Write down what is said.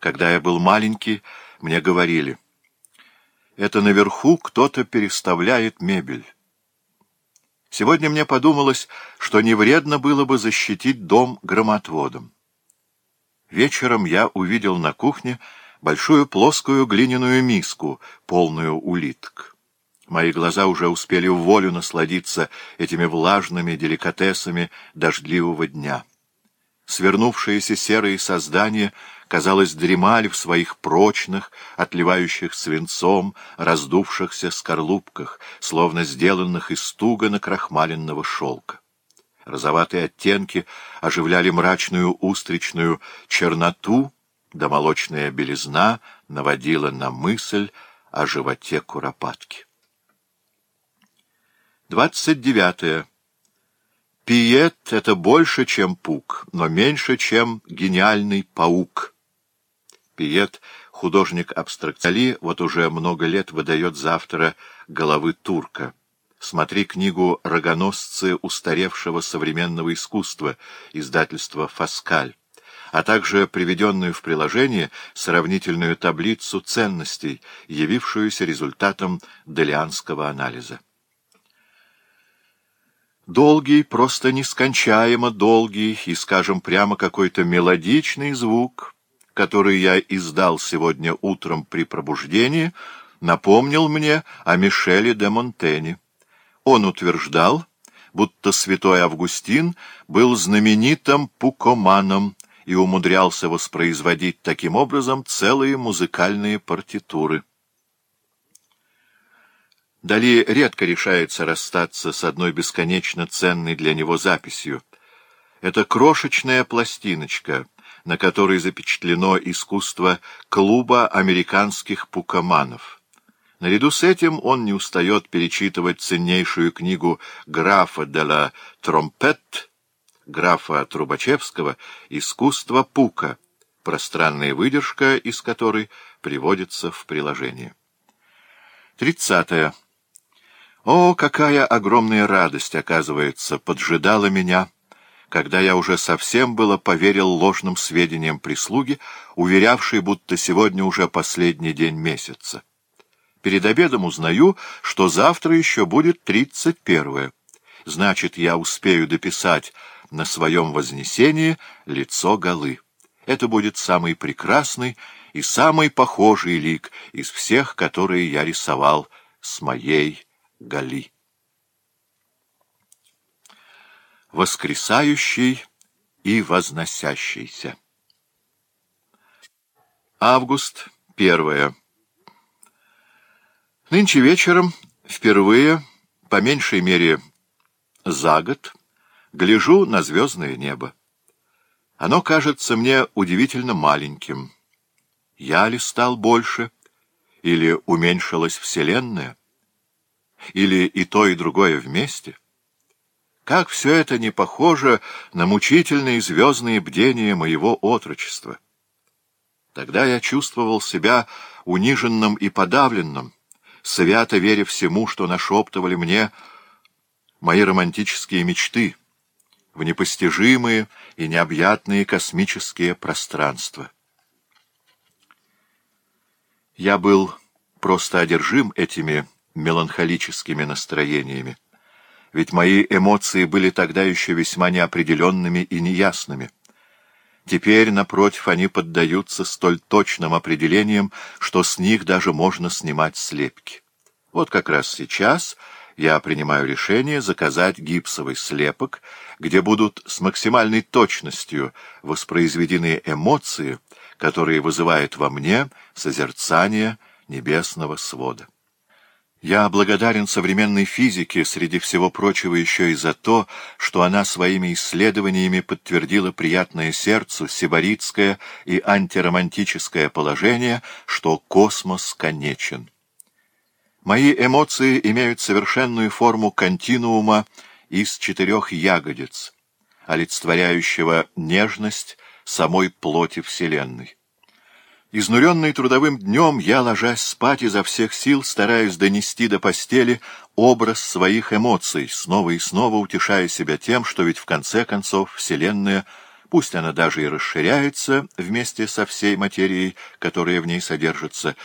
Когда я был маленький, мне говорили, «Это наверху кто-то переставляет мебель». Сегодня мне подумалось, что не вредно было бы защитить дом громотводом. Вечером я увидел на кухне большую плоскую глиняную миску, полную улиток. Мои глаза уже успели в волю насладиться этими влажными деликатесами дождливого дня. Свернувшиеся серые создания — казалось, дремали в своих прочных, отливающих свинцом, раздувшихся скорлупках, словно сделанных из туго накрахмаленного шелка. Розоватые оттенки оживляли мрачную устричную черноту, да молочная белизна наводила на мысль о животе куропатки. Двадцать девятое. Пиет — это больше, чем пук, но меньше, чем гениальный паук. Пиет, художник абстракциали, вот уже много лет выдает за автора «Головы турка». Смотри книгу «Рогоносцы устаревшего современного искусства» издательства «Фаскаль» а также приведенную в приложение сравнительную таблицу ценностей, явившуюся результатом Делианского анализа. Долгий, просто нескончаемо долгий и, скажем прямо, какой-то мелодичный звук который я издал сегодня утром при пробуждении, напомнил мне о Мишеле де Монтене. Он утверждал, будто святой Августин был знаменитым пукоманом и умудрялся воспроизводить таким образом целые музыкальные партитуры. Дали редко решается расстаться с одной бесконечно ценной для него записью. Это крошечная пластиночка — на которой запечатлено искусство клуба американских пукоманов. Наряду с этим он не устает перечитывать ценнейшую книгу графа де ла Тромпет, графа Трубачевского «Искусство пука», пространная выдержка из которой приводится в приложении. Тридцатое. О, какая огромная радость, оказывается, поджидала меня — когда я уже совсем было поверил ложным сведениям прислуги, уверявшей, будто сегодня уже последний день месяца. Перед обедом узнаю, что завтра еще будет тридцать первое. Значит, я успею дописать на своем вознесении лицо голы. Это будет самый прекрасный и самый похожий лик из всех, которые я рисовал с моей Гали. воскресающий и возносящийся. Август первое. Нынче вечером впервые, по меньшей мере за год, гляжу на звездное небо. Оно кажется мне удивительно маленьким. Я ли стал больше? Или уменьшилась Вселенная? Или и то, и другое вместе? — как все это не похоже на мучительные звездные бдения моего отрочества! Тогда я чувствовал себя униженным и подавленным, свято веря всему, что нашептывали мне мои романтические мечты в непостижимые и необъятные космические пространства. Я был просто одержим этими меланхолическими настроениями ведь мои эмоции были тогда еще весьма неопределенными и неясными. Теперь, напротив, они поддаются столь точным определениям, что с них даже можно снимать слепки. Вот как раз сейчас я принимаю решение заказать гипсовый слепок, где будут с максимальной точностью воспроизведены эмоции, которые вызывают во мне созерцание небесного свода. Я благодарен современной физике, среди всего прочего еще и за то, что она своими исследованиями подтвердила приятное сердцу сибаритское и антиромантическое положение, что космос конечен. Мои эмоции имеют совершенную форму континуума из четырех ягодиц, олицетворяющего нежность самой плоти Вселенной. Изнуренный трудовым днем, я, ложась спать изо всех сил, стараюсь донести до постели образ своих эмоций, снова и снова утешая себя тем, что ведь в конце концов Вселенная, пусть она даже и расширяется вместе со всей материей, которая в ней содержится,